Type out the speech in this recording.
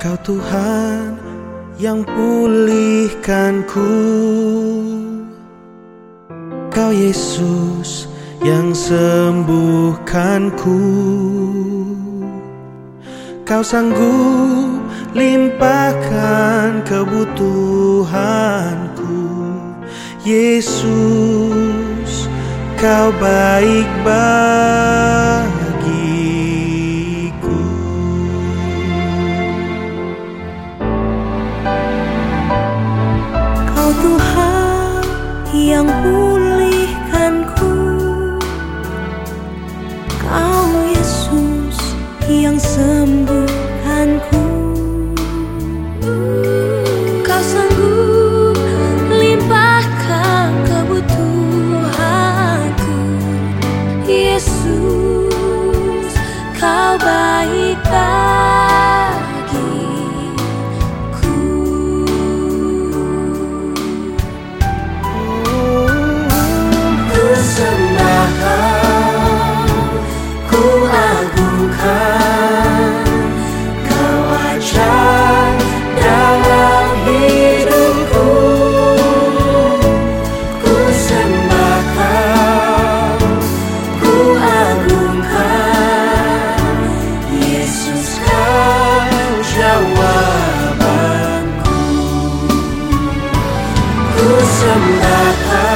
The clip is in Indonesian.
Tuhan yang pulihkanku Kau Yesus yang sembuhkanku Kau sanggup limpahkan kebutuhanku. Yesus kau baik bagiku kau baik bagiku sembahkan